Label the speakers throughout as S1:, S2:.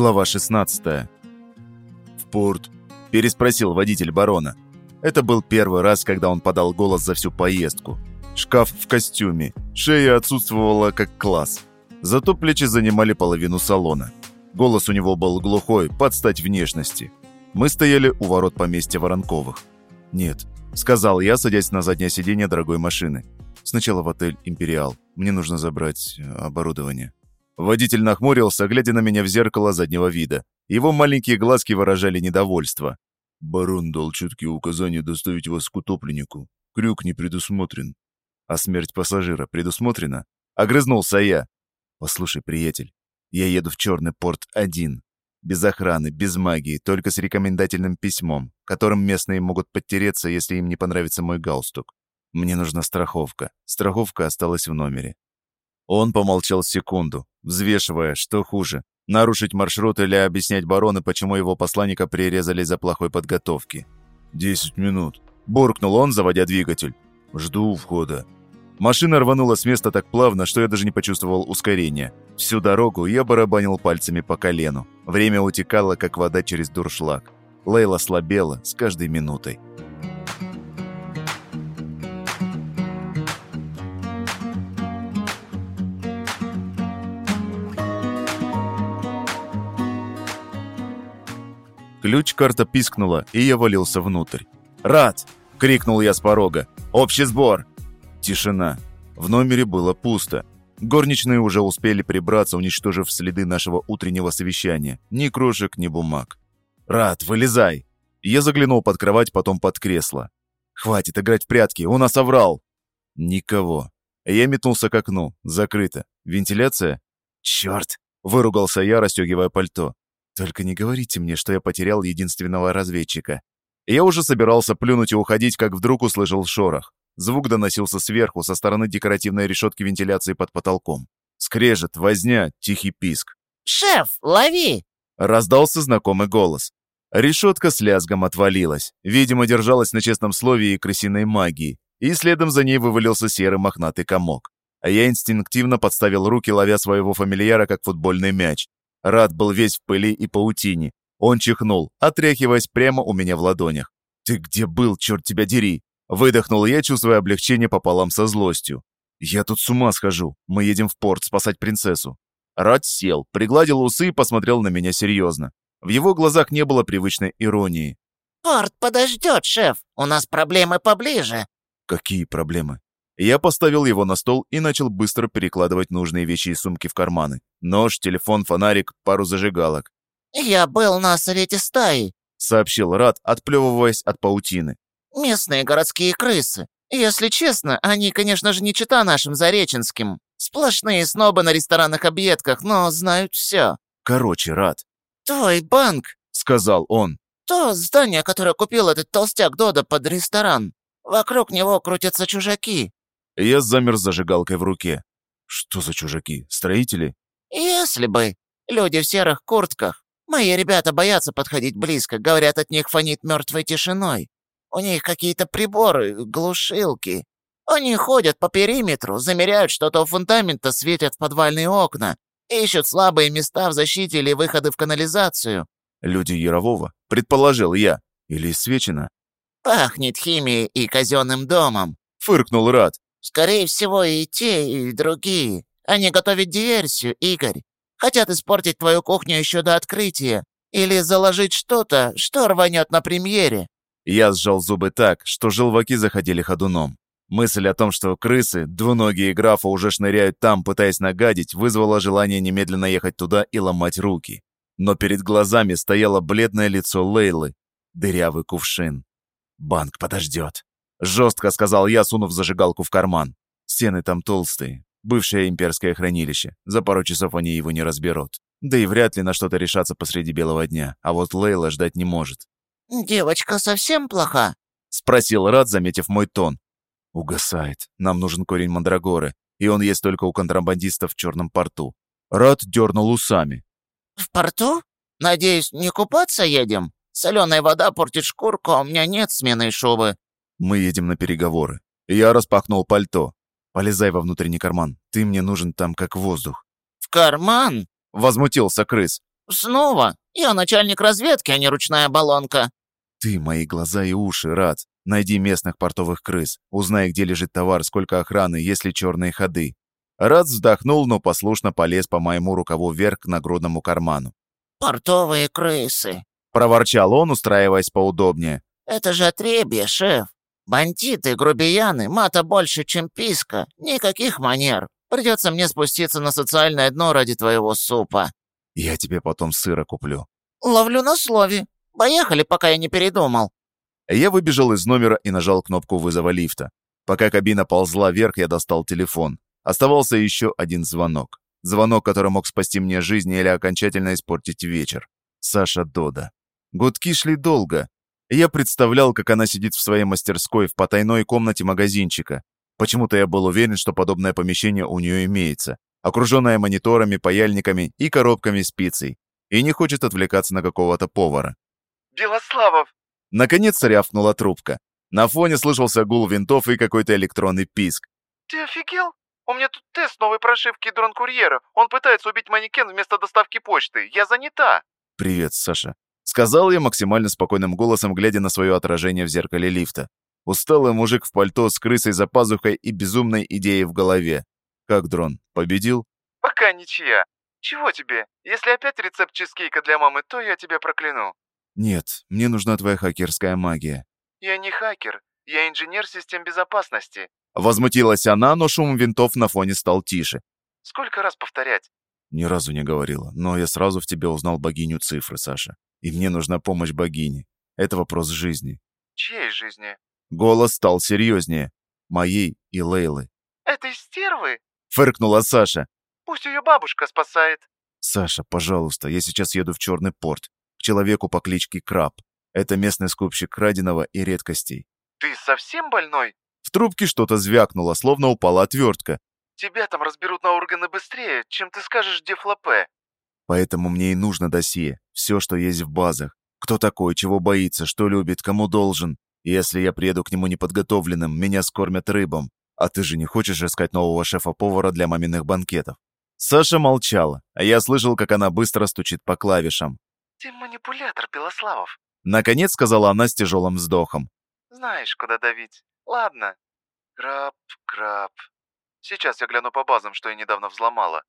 S1: Глава 16. «В порт?» – переспросил водитель барона. Это был первый раз, когда он подал голос за всю поездку. Шкаф в костюме, шея отсутствовала как класс. Зато плечи занимали половину салона. Голос у него был глухой, под стать внешности. Мы стояли у ворот поместья Воронковых. «Нет», – сказал я, садясь на заднее сиденье дорогой машины. «Сначала в отель «Империал». Мне нужно забрать э, оборудование». Водитель нахмурился, глядя на меня в зеркало заднего вида. Его маленькие глазки выражали недовольство. «Барон дал четкие указания доставить вас к утопленнику. Крюк не предусмотрен». «А смерть пассажира предусмотрена?» Огрызнулся я. «Послушай, приятель, я еду в Черный порт один. Без охраны, без магии, только с рекомендательным письмом, которым местные могут подтереться, если им не понравится мой галстук. Мне нужна страховка. Страховка осталась в номере. Он помолчал секунду, взвешивая, что хуже – нарушить маршрут или объяснять барону, почему его посланника прирезали за плохой подготовки. «Десять минут», – буркнул он, заводя двигатель. «Жду у входа». Машина рванула с места так плавно, что я даже не почувствовал ускорения. Всю дорогу я барабанил пальцами по колену. Время утекало, как вода через дуршлаг. Лейла слабела с каждой минутой. Ключ-карта пискнула, и я валился внутрь. «Рад!» — крикнул я с порога. «Общий сбор!» Тишина. В номере было пусто. Горничные уже успели прибраться, уничтожив следы нашего утреннего совещания. Ни крошек, ни бумаг. «Рад, вылезай!» Я заглянул под кровать, потом под кресло. «Хватит играть в прятки, он нас оврал!» Никого. Я метнулся к окну. Закрыто. Вентиляция? «Черт!» — выругался я, расстегивая пальто. Только не говорите мне, что я потерял единственного разведчика. Я уже собирался плюнуть и уходить, как вдруг услышал шорох. Звук доносился сверху, со стороны декоративной решетки вентиляции под потолком. Скрежет, возня, тихий писк.
S2: «Шеф, лови!»
S1: Раздался знакомый голос. Решетка с лязгом отвалилась. Видимо, держалась на честном слове и крысиной магии. И следом за ней вывалился серый мохнатый комок. А я инстинктивно подставил руки, ловя своего фамильяра, как футбольный мяч. Рад был весь в пыли и паутине. Он чихнул, отряхиваясь прямо у меня в ладонях. «Ты где был, черт тебя дери?» Выдохнул я, чувствуя облегчение пополам со злостью. «Я тут с ума схожу. Мы едем в порт спасать принцессу». Рад сел, пригладил усы и посмотрел на меня серьезно. В его глазах не было привычной иронии.
S2: «Порт подождет, шеф. У нас проблемы поближе».
S1: «Какие проблемы?» Я поставил его на стол и начал быстро перекладывать нужные вещи из сумки в карманы. Нож, телефон, фонарик, пару зажигалок.
S2: «Я был на совете стаи», —
S1: сообщил Рад, отплевываясь от паутины.
S2: «Местные городские крысы. Если честно, они, конечно же, не чита нашим зареченским. Сплошные снобы на ресторанных объедках, но знают все».
S1: «Короче, Рад».
S2: «Твой банк», —
S1: сказал он.
S2: «То здание, которое купил этот толстяк Дода под ресторан. Вокруг него крутятся чужаки.
S1: Я замер с зажигалкой в руке. Что за чужаки? Строители?
S2: Если бы. Люди в серых куртках. Мои ребята боятся подходить близко, говорят, от них фонит мертвой тишиной. У них какие-то приборы, глушилки. Они ходят по периметру, замеряют что-то у фундамента, светят в подвальные окна, ищут слабые места в защите или выходы в канализацию.
S1: Люди Ярового, предположил я, или Свечина.
S2: Пахнет химией и казенным домом,
S1: фыркнул Рад.
S2: Скорее всего, и те, и другие. Они готовят диверсию, Игорь. Хотят испортить твою кухню еще до открытия. Или заложить что-то, что рванет на премьере».
S1: Я сжал зубы так, что желваки заходили ходуном. Мысль о том, что крысы, двуногие графа уже шныряют там, пытаясь нагадить, вызвала желание немедленно ехать туда и ломать руки. Но перед глазами стояло бледное лицо Лейлы, дырявый кувшин. «Банк подождет», Жестко сказал я, сунув зажигалку в карман. Стены там толстые. Бывшее имперское хранилище. За пару часов они его не разберут. Да и вряд ли на что-то решаться посреди белого дня. А вот Лейла ждать не может.
S2: «Девочка совсем плоха?»
S1: Спросил Рад, заметив мой тон. «Угасает. Нам нужен корень мандрагоры. И он есть только у контрабандистов в черном порту». Рад дернул усами.
S2: «В порту? Надеюсь, не купаться едем? Соленая вода портит шкурку, а у меня нет смены шубы.
S1: Мы едем на переговоры. Я распахнул пальто. Полезай во внутренний карман. Ты мне нужен там как воздух.
S2: В карман?
S1: Возмутился крыс.
S2: «Снова? Я начальник разведки, а не ручная баллонка».
S1: «Ты мои глаза и уши, Рад. Найди местных портовых крыс. Узнай, где лежит товар, сколько охраны, есть ли черные ходы». Рад вздохнул, но послушно полез по моему рукаву вверх к нагрудному карману.
S2: «Портовые крысы», —
S1: проворчал он, устраиваясь поудобнее.
S2: «Это же отребье, шеф. Бандиты, грубияны, мата больше, чем писка. Никаких манер. Придется мне спуститься на социальное дно ради твоего супа».
S1: «Я тебе потом сыра куплю».
S2: «Ловлю на слове. Поехали, пока я не передумал».
S1: Я выбежал из номера и нажал кнопку вызова лифта. Пока кабина ползла вверх, я достал телефон. Оставался еще один звонок. Звонок, который мог спасти мне жизнь или окончательно испортить вечер. Саша Дода. Гудки шли долго. Я представлял, как она сидит в своей мастерской в потайной комнате магазинчика. Почему-то я был уверен, что подобное помещение у нее имеется, окруженное мониторами, паяльниками и коробками спицей, и не хочет отвлекаться на какого-то повара.
S3: «Белославов!»
S1: Наконец рявкнула трубка. На фоне слышался гул винтов и какой-то электронный писк.
S3: «Ты офигел? У меня тут тест новой прошивки дрон-курьера. Он пытается убить манекен вместо доставки почты. Я занята!»
S1: «Привет, Саша», — сказал я максимально спокойным голосом, глядя на свое отражение в зеркале лифта. Усталый мужик в пальто с крысой за пазухой и безумной идеей в голове. Как дрон? Победил?
S3: «Пока ничья. Чего тебе? Если опять рецепт чизкейка для мамы, то я тебя прокляну».
S1: «Нет, мне нужна твоя хакерская магия».
S3: «Я не хакер. Я инженер систем безопасности».
S1: Возмутилась она, но шум винтов на фоне стал тише.
S3: «Сколько раз повторять?»
S1: Ни разу не говорила, но я сразу в тебе узнал богиню цифры, Саша. И мне нужна помощь богини. Это вопрос жизни.
S3: «Чьей жизни?»
S1: Голос стал серьезнее. Моей и Лейлы.
S3: «Этой стервы?»
S1: Фыркнула Саша.
S3: «Пусть ее бабушка спасает».
S1: «Саша, пожалуйста, я сейчас еду в Черный порт. К человеку по кличке Краб. Это местный скупщик краденого и редкостей».
S3: «Ты совсем больной?»
S1: В трубке что-то звякнуло, словно упала отвертка.
S3: «Тебя там разберут на органы быстрее, чем ты скажешь, где флопе».
S1: Поэтому мне и нужно досье. Все, что есть в базах. Кто такой, чего боится, что любит, кому должен. Если я приеду к нему неподготовленным, меня скормят рыбом. А ты же не хочешь искать нового шефа-повара для маминых банкетов?» Саша молчала, а я слышал, как она быстро стучит по клавишам.
S3: «Ты манипулятор, Белославов.
S1: Наконец сказала она с тяжелым вздохом.
S3: Знаешь, куда давить. Ладно. Краб, краб. Сейчас я гляну по базам, что я недавно взломала.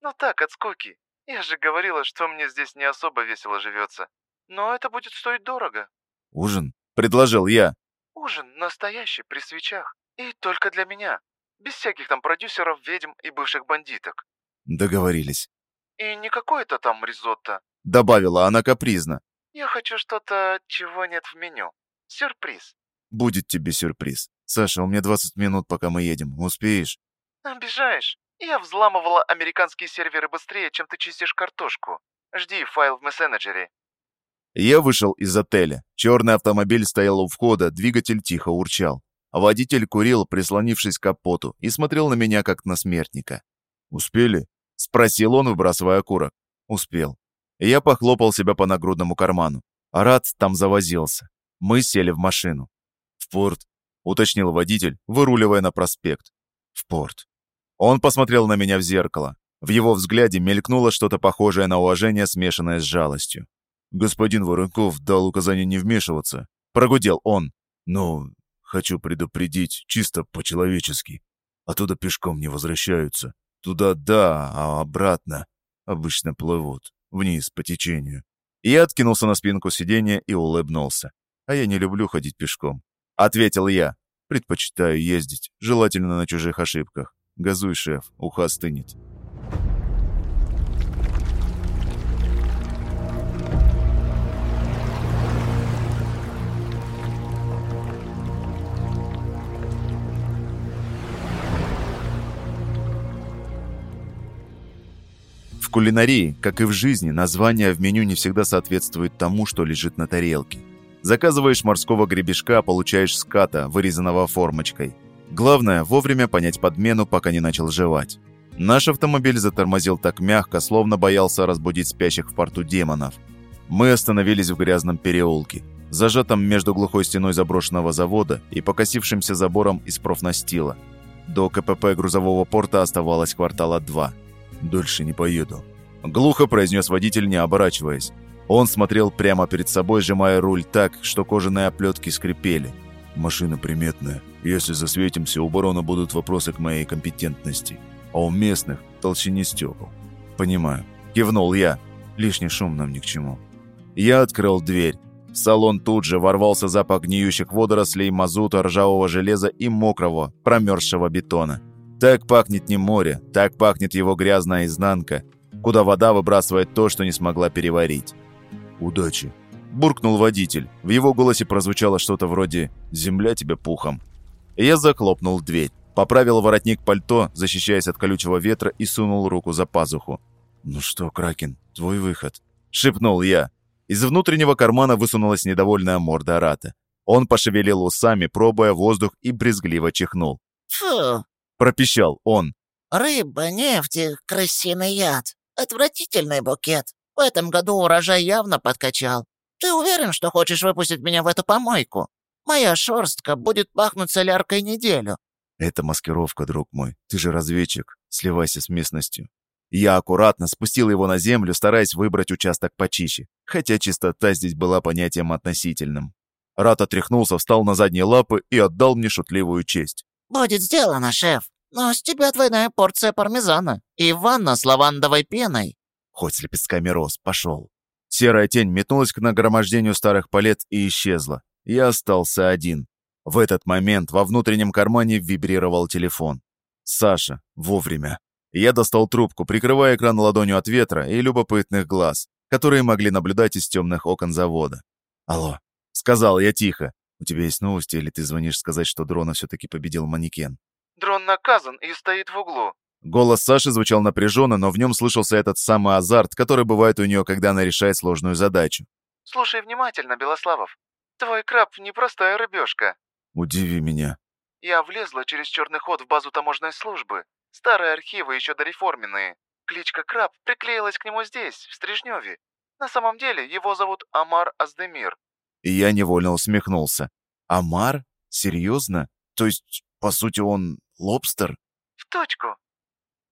S3: Ну так, от скуки. Я же говорила, что мне здесь не особо весело живется. Но это будет стоить дорого.
S1: «Ужин?» — предложил я.
S3: Ужин настоящий, при свечах. И только для меня. Без всяких там продюсеров, ведьм и бывших бандиток.
S1: Договорились.
S3: И не какое-то там ризотто.
S1: Добавила она капризно.
S3: Я хочу что-то, чего нет в меню. Сюрприз.
S1: Будет тебе сюрприз. Саша, у меня 20 минут, пока мы едем. Успеешь?
S3: Обижаешь. Я взламывала американские серверы быстрее, чем ты чистишь картошку. Жди файл в мессенджере.
S1: Я вышел из отеля. Черный автомобиль стоял у входа, двигатель тихо урчал. Водитель курил, прислонившись к капоту, и смотрел на меня, как на смертника. «Успели?» — спросил он, выбрасывая окурок. «Успел». Я похлопал себя по нагрудному карману. Арат там завозился. Мы сели в машину. «В порт», — уточнил водитель, выруливая на проспект. «В порт». Он посмотрел на меня в зеркало. В его взгляде мелькнуло что-то похожее на уважение, смешанное с жалостью. «Господин Воронков дал указание не вмешиваться», — прогудел он. «Но хочу предупредить чисто по-человечески. Оттуда пешком не возвращаются. Туда да, а обратно обычно плывут, вниз по течению». Я откинулся на спинку сиденья и улыбнулся. «А я не люблю ходить пешком», — ответил я. «Предпочитаю ездить, желательно на чужих ошибках. Газуй, шеф, уха стынет». В кулинарии, как и в жизни, название в меню не всегда соответствует тому, что лежит на тарелке. Заказываешь морского гребешка, получаешь ската, вырезанного формочкой. Главное, вовремя понять подмену, пока не начал жевать. Наш автомобиль затормозил так мягко, словно боялся разбудить спящих в порту демонов. Мы остановились в грязном переулке, зажатом между глухой стеной заброшенного завода и покосившимся забором из профнастила. До КПП грузового порта оставалось квартала два. «Дольше не поеду», Глухо произнес водитель, не оборачиваясь. Он смотрел прямо перед собой, сжимая руль так, что кожаные оплетки скрипели. «Машина приметная. Если засветимся, у барона будут вопросы к моей компетентности. А у местных – толщине стекол». «Понимаю». Кивнул я. Лишний шум нам ни к чему. Я открыл дверь. В салон тут же ворвался запах гниющих водорослей, мазута, ржавого железа и мокрого, промерзшего бетона. Так пахнет не море, так пахнет его грязная изнанка, куда вода выбрасывает то, что не смогла переварить. «Удачи!» – буркнул водитель. В его голосе прозвучало что-то вроде «Земля тебе пухом». Я захлопнул дверь, поправил воротник пальто, защищаясь от колючего ветра, и сунул руку за пазуху. «Ну что, Кракен, твой выход?» – шепнул я. Из внутреннего кармана высунулась недовольная морда Арата. Он пошевелил усами, пробуя воздух, и брезгливо чихнул.
S2: Фу,
S1: Пропищал он.
S2: рыба, нефть и крысиный яд. Отвратительный букет. В этом году урожай явно подкачал. Ты уверен, что хочешь выпустить меня в эту помойку? Моя шерстка будет пахнуть соляркой неделю.
S1: «Это маскировка, друг мой. Ты же разведчик. Сливайся с местностью». Я аккуратно спустил его на землю, стараясь выбрать участок почище, хотя чистота здесь была понятием относительным. Рат отряхнулся, встал на задние лапы и отдал мне шутливую честь.
S2: Будет сделано, шеф. Но с тебя двойная порция пармезана и ванна с лавандовой пеной.
S1: Хоть с лепестками роз, пошел. Серая тень метнулась к нагромождению старых палет и исчезла. Я остался один. В этот момент во внутреннем кармане вибрировал телефон. Саша. Вовремя. Я достал трубку, прикрывая экран ладонью от ветра и любопытных глаз, которые могли наблюдать из темных окон завода. «Алло», — сказал я тихо. «У тебя есть новости, или ты звонишь сказать, что дрона все-таки победил манекен?»
S3: Дрон наказан и стоит в углу.
S1: Голос Саши звучал напряженно, но в нем слышался этот самый азарт, который бывает у нее, когда она решает сложную задачу.
S3: Слушай внимательно, Белославов. Твой краб не простая рыбешка.
S1: «Удиви меня».
S3: Я влезла через черный ход в базу таможенной службы. Старые архивы еще дореформенные. Кличка Краб приклеилась к нему здесь, в Стрижневе. На самом деле его зовут Амар Аздемир.
S1: И я невольно усмехнулся. «Амар? Серьезно? То есть, по сути, он лобстер?»
S3: В точку.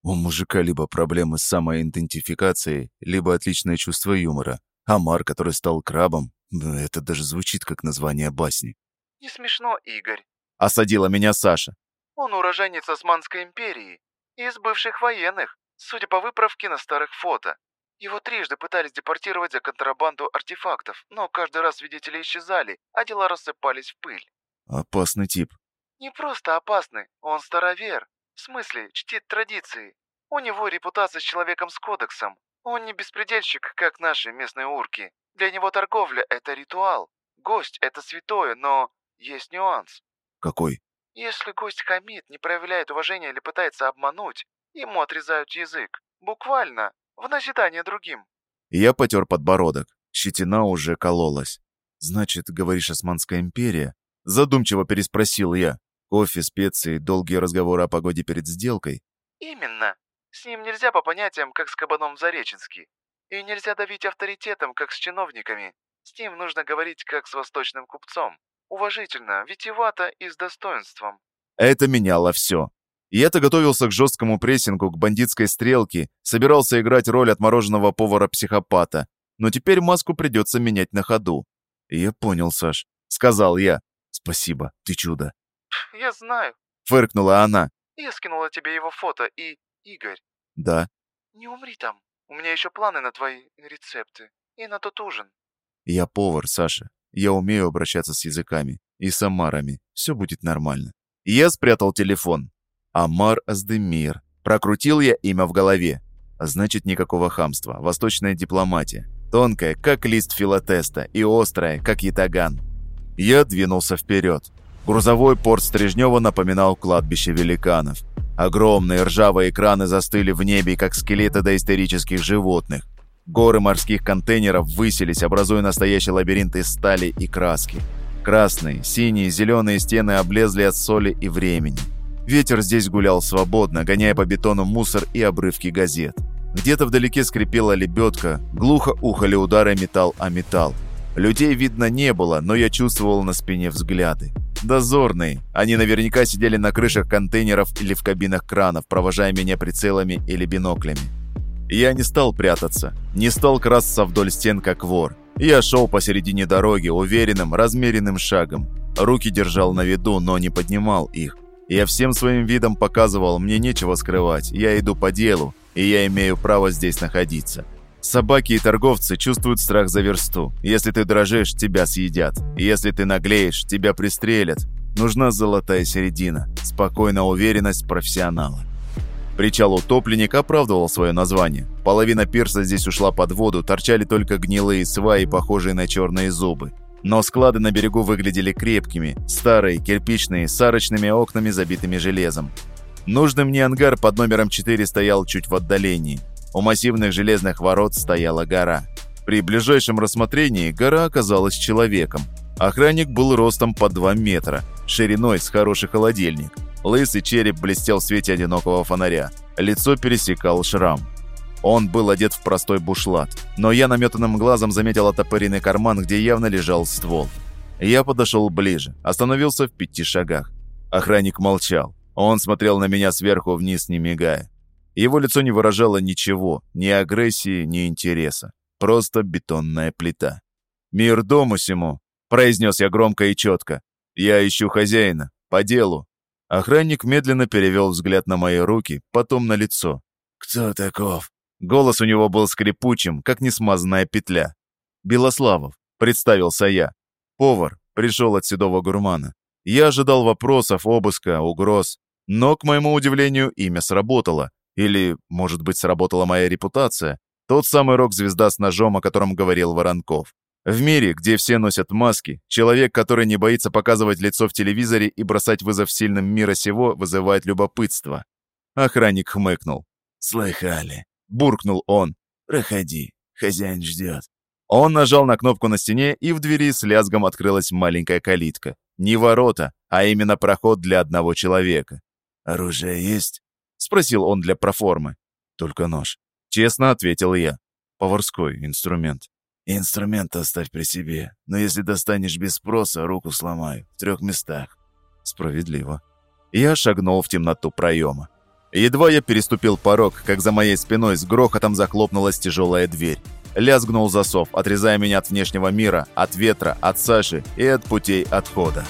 S1: У мужика либо проблемы с самоидентификацией, либо отличное чувство юмора. Амар, который стал крабом, это даже звучит как название басни.
S3: Не смешно, Игорь.
S1: Осадила меня Саша.
S3: Он уроженец Османской империи. Из бывших военных, судя по выправке на старых фото. Его трижды пытались депортировать за контрабанду артефактов, но каждый раз свидетели исчезали, а дела рассыпались в пыль.
S1: Опасный тип.
S3: Не просто опасный, он старовер. В смысле, чтит традиции. У него репутация с человеком с кодексом. Он не беспредельщик, как наши местные урки. Для него торговля – это ритуал. Гость – это святое, но есть нюанс.
S1: Какой?
S3: Если гость хамит, не проявляет уважения или пытается обмануть, ему отрезают язык. Буквально. В назидание другим.
S1: Я потер подбородок. Щетина уже кололась. «Значит, говоришь, Османская империя?» Задумчиво переспросил я. Кофе, специи, долгие разговоры о погоде перед сделкой.
S3: Именно. С ним нельзя по понятиям, как с кабаном в Зареченске. И нельзя давить авторитетом, как с чиновниками. С ним нужно говорить, как с восточным купцом. Уважительно, витиевато и с достоинством.
S1: Это меняло все. Я-то готовился к жесткому прессингу, к бандитской стрелке, собирался играть роль отмороженного повара-психопата. Но теперь маску придется менять на ходу. «Я понял, Саш», — сказал я. «Спасибо, ты чудо».
S3: Я знаю.
S1: Фыркнула она.
S3: Я скинула тебе его фото и... Игорь,
S1: «Да».
S3: не умри там. У меня еще планы на твои рецепты. И на тот ужин.
S1: «Я повар, Саша. Я умею обращаться с языками. И с амарами. Все будет нормально». Я спрятал телефон. Амар Аздемир. Прокрутил я имя в голове. А значит, никакого хамства. Восточная дипломатия. Тонкая, как лист филотеста, и острая, как ятаган. Я двинулся вперед. Грузовой порт Стрижнева напоминал кладбище великанов. Огромные ржавые экраны застыли в небе, как скелеты доисторических животных. Горы морских контейнеров высились, образуя настоящий лабиринт из стали и краски. Красные, синие, зеленые стены облезли от соли и времени. Ветер здесь гулял свободно, гоняя по бетону мусор и обрывки газет. Где-то вдалеке скрипела лебедка, глухо ухали удары металл о металл. Людей видно не было, но я чувствовал на спине взгляды. Дозорные. Они наверняка сидели на крышах контейнеров или в кабинах кранов, провожая меня прицелами или биноклями. Я не стал прятаться, не стал красться вдоль стен, как вор. Я шел посередине дороги уверенным, размеренным шагом. Руки держал на виду, но не поднимал их. Я всем своим видом показывал, мне нечего скрывать, я иду по делу, и я имею право здесь находиться. Собаки и торговцы чувствуют страх за версту. Если ты дрожишь, тебя съедят. Если ты наглеешь, тебя пристрелят. Нужна золотая середина, спокойная уверенность профессионала. Причал утопленник оправдывал свое название. Половина пирса здесь ушла под воду, торчали только гнилые сваи, похожие на черные зубы. Но склады на берегу выглядели крепкими, старые, кирпичные, с арочными окнами, забитыми железом. Нужный мне ангар под номером 4 стоял чуть в отдалении. У массивных железных ворот стояла гора. При ближайшем рассмотрении гора оказалась человеком. Охранник был ростом по 2 метра, шириной с хороший холодильник. Лысый череп блестел в свете одинокого фонаря. Лицо пересекал шрам. Он был одет в простой бушлат, но я наметанным глазом заметил отопыренный карман, где явно лежал ствол. Я подошел ближе, остановился в пяти шагах. Охранник молчал. Он смотрел на меня сверху вниз, не мигая. Его лицо не выражало ничего, ни агрессии, ни интереса. Просто бетонная плита. «Мир дому сему», — произнес я громко и четко. «Я ищу хозяина. По делу». Охранник медленно перевел взгляд на мои руки, потом на лицо.
S2: «Кто таков?»
S1: Голос у него был скрипучим, как несмазанная петля. «Белославов», — представился я. Повар пришел от седого гурмана. Я ожидал вопросов, обыска, угроз. Но, к моему удивлению, имя сработало. Или, может быть, сработала моя репутация. Тот самый рок-звезда с ножом, о котором говорил Воронков. В мире, где все носят маски, человек, который не боится показывать лицо в телевизоре и бросать вызов сильным мира сего, вызывает любопытство. Охранник хмыкнул.
S2: «Слыхали?»
S1: – буркнул он.
S2: «Проходи, хозяин ждет».
S1: Он нажал на кнопку на стене, и в двери с лязгом открылась маленькая калитка. Не ворота, а именно проход для одного человека.
S2: «Оружие есть?»
S1: – спросил он для проформы. «Только нож». Честно ответил я. Поварской инструмент.
S2: «Инструмент оставь при себе, но если достанешь без спроса, руку сломаю. В трех местах».
S1: Справедливо. Я шагнул в темноту проема. Едва я переступил порог, как за моей спиной с грохотом захлопнулась тяжелая дверь. Лязгнул засов, отрезая меня от внешнего мира, от ветра, от Саши и от путей отхода.